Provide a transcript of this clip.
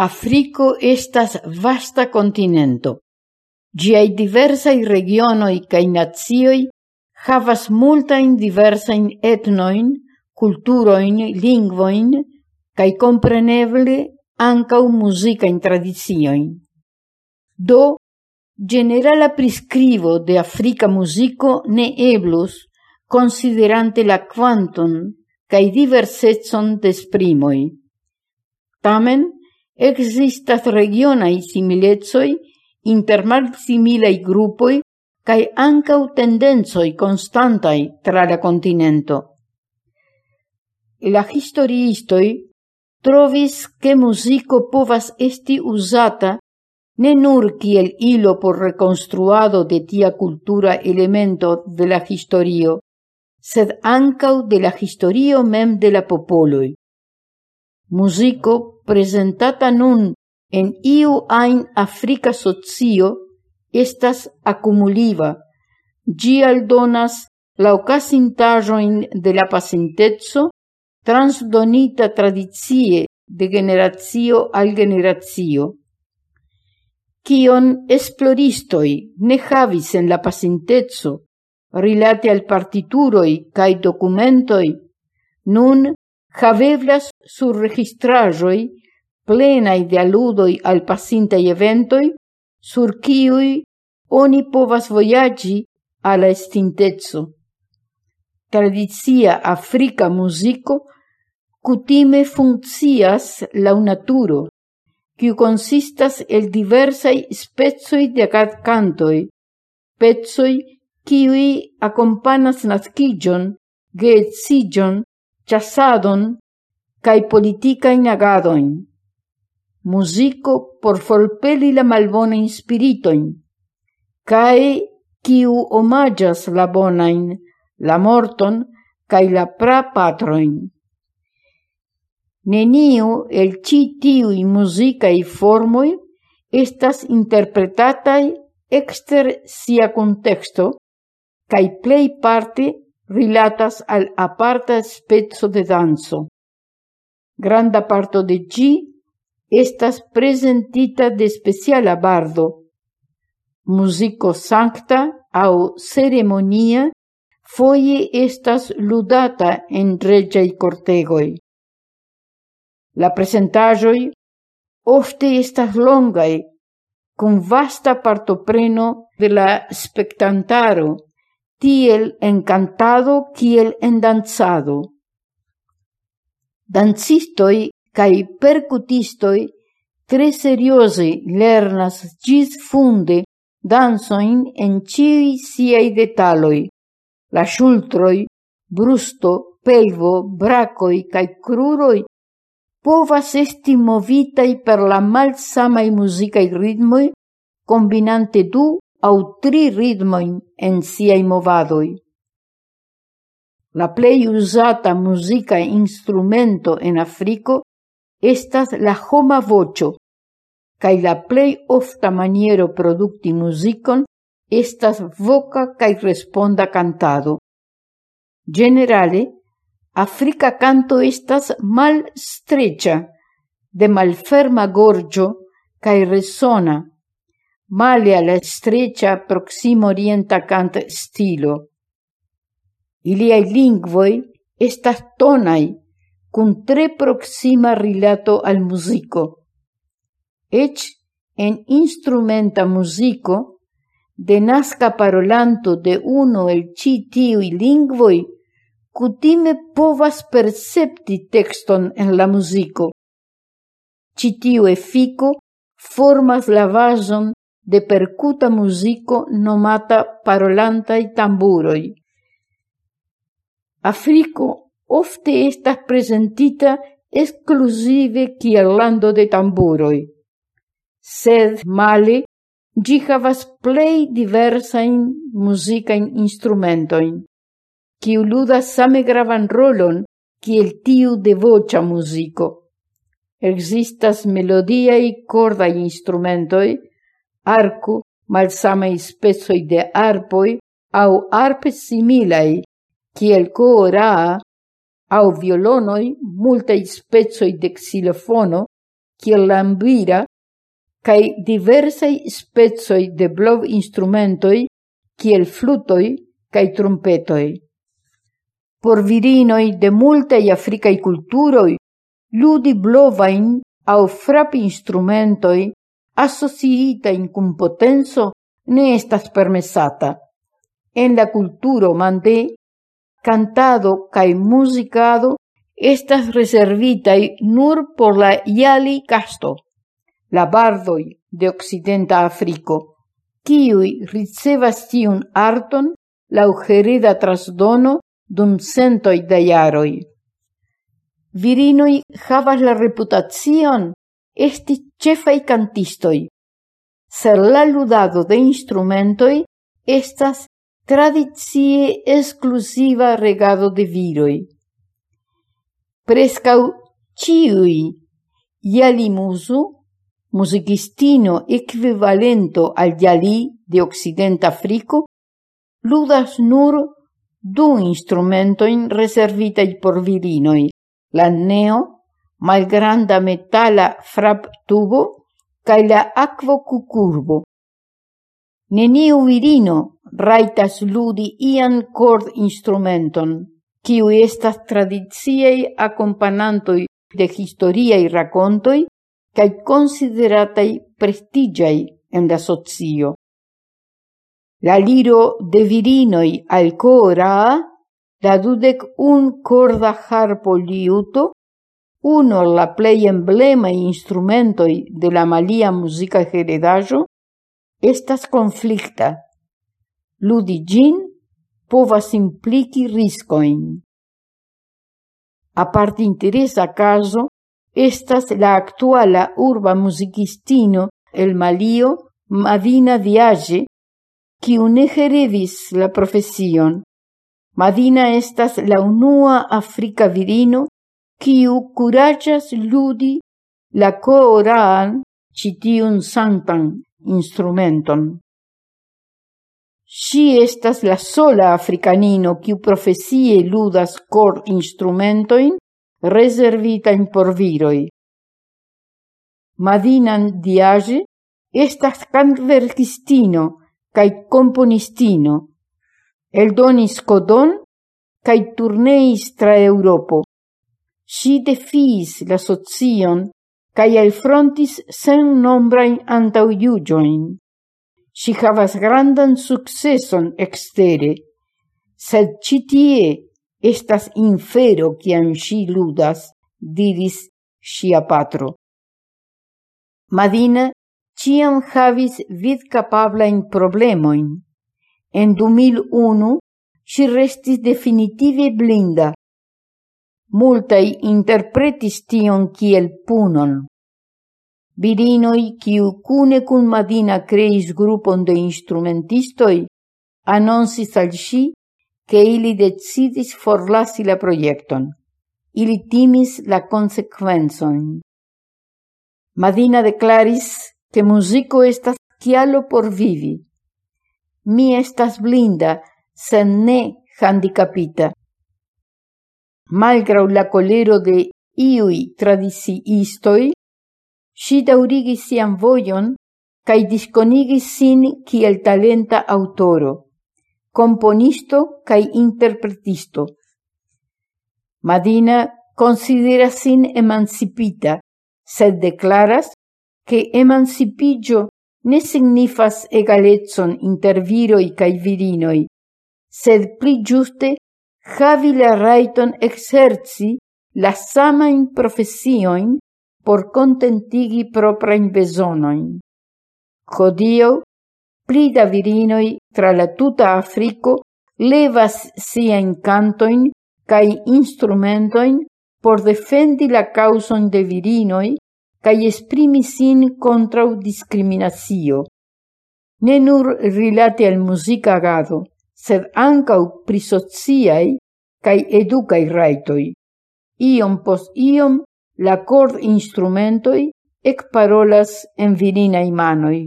Africo estas vasta continento. Giai diversai regionoi cae nazioi havas multain diversain etnoin, culturoin, lingvoin, cae compreneble ancau musicain tradizioin. Do, generala prescrivo de Africa musico ne eblus, considerante la quantum cae diversetson de sprimoi. Tamen, Existas regionai similezoi inter malsimilaj grupoi cae ancau tendenzoi constantai tra la continento. La historiistoi trovis ke muziko povas esti usata ne nur kiel ilo por reconstruado de tia cultura elemento de la historio, sed ancau de la historio mem de la popoloi musico presentata nun en iu ain afrika socio estas akumuliva. Gi aldonas la ocasintajoin de la pacientezzo transdonita tradicie de generazio al generazio. Kion esploristoi ne havis en la pacientezzo rilate al partituroi kaj documentoi, nun haveblas sur registrajoi plenaj de aludoi al pasintei eventoi, sur ciui oni povas voyagi al estintezzo. Tradizia africa musico cutime kutime funkcias laŭ naturo, kiu consistas el diversai spezoi de agat cantoi, pezoi quiui accompanas nascigion, geedziĝon chasadon cae politica agadoin. Musico por forpeli la malbona inspiritoin cae quiu omagas la bonain, la morton, cae la prapatroin. Neniu el ci tiui musicae formoi estas interpretatai exter sia contexto, cae plei parte rilatas al aparta spezzo de danzo. Granda parto de gi estas presentita de speciala bardo, musico sancta au ceremonia foie estas ludata en regiai cortegoi. La presentajoi ofte estas longai, con vasta partopreno de la spectantaro, tiel encantado kiel endanzado. Dancistoi cae percutistoi tre serioze lernas gis funde danzoin en ciui siei detaloi, la shultroi, brusto, pelvo, bracoi cae cruroi povas esti movitai per la malsamai musicae ritmoi combinante du aŭ tri en siaj movadoj. La plej uzata muzika instrumento en Afriko estas la homa voĉo, kaj la plej ofta maniero produkti muzikon estas voka kaj responda cantado. Generale, Africa canto estas malstreĉa, de malferma gorĝo kaj resona, male alla streccia proximo orienta cant stilo. Iliai lingvoi estas tonai, cun tre proxima rilato al musico. Ec en instrumenta musico, de nasca parolanto de uno el ci tiui lingvoi, cutime povas percepti texton en la musico. Citiu efico formas la vason de percuta musico nomata parolantai tamburoi. Africo ofte estas presentita exclusive kiel lando de tamburoi. sed male gi havas plei diversain musicain instrumentoin, kiu ludas same gravan rolon kiel tiu de vocia musico. Existas melodiai cordai instrumentoi, arcu, malsamei spezoi de arpoi, au arpe similai, kiel cooraa, au violonoi, multei spezoi de xilofono, kiel lambira, cae diversai spezoi de blov instrumentoi, kiel flutoi cae trompetoi. Por virinoi de multai africae culturoi, ludi blovain au frap instrumentoi associita in cum potenso ne estas permesata. En la culturo mande, cantado cae musicado estas reservitai nur por la iali casto, la bardoi de Occidenta Africo, kiui ricevas tiun arton la ugerida trasdono dum centoi de iaroi. Virinoi havas la reputacion esti cefai cantistoi. Ser la ludado de instrumentoi estas tradizie exclusiva regado de viroi. Prescau ciui Yali Musu, musicistino equivalento al Yali de Occident Africo, ludas nur du instrumentoin reservitai por virinoi, la neo, malgranda metala frap-tubo cae la aquo cucurbo. Neniu virino raitas ludi ian cord instrumenton, kiuj estas tradiciaj akompanantoj de historiai racontoi cae consideratai prestigiai en la socio. La liro de virinoi al cora, la dudec un corda harpo liuto, uno la plei emblema instrumentoi de la malia musica heredajo, estas conflicta. Ludi gin povas implici riscoin. Aparte interesa caso, estas la actuala urba musicistino el Malio Madina Diage, qui une heredis la profesion. Madina estas la unua africa virino quiu kuraĝas ludi la coran citiun santan instrumenton. Si estas la sola africanino quiu profesie ludas kor instrumentojn rezervitajn por viroi. Madinan Diage estas kantverkistino componistino el donis codon kaj turneis tra Europo si defiis la socion cae elfrontis sen nombrain antauiugioin. Si havas grandan successon extere, sed citie estas infero ciam si ludas, diris sia patro. Madina ciam havis vid capablain problemoin. En 2001 si restis definitive blinda, Multai interpretis tion kiel punon. Virinoi, kiu cune cun Madina creis grupon de instrumentistoi, annonsis al si che ili decidis forlasi la proiecton. Ili timis la consequenzon. Madina declaris che musico estas chialo por vivi. Mi estas blinda, sen ne handicapita malgrau la colero de iui tradiciistoi, si daurigis sian voion cae disconigis sin kiel talenta autoro, componisto cae interpretisto. Madina considera sin emancipita, sed declaras che emancipigio ne signifas egalezzon inter viroi cae virinoi, sed pli giuste havi la raiton exerci la samajn profesioin por contentigi proprajn besonoin. Codio, pli da virinoi tra la tuta Africo levas sia incantoin cae instrumentoin por defendi la causon de virinoi cae esprimi sin contra discriminatio. ne nur rilate al musica agado, sed ancau pri sociai cae educai raitoi. Iom pos iom la cord instrumentoi ec parolas en virinae manoi.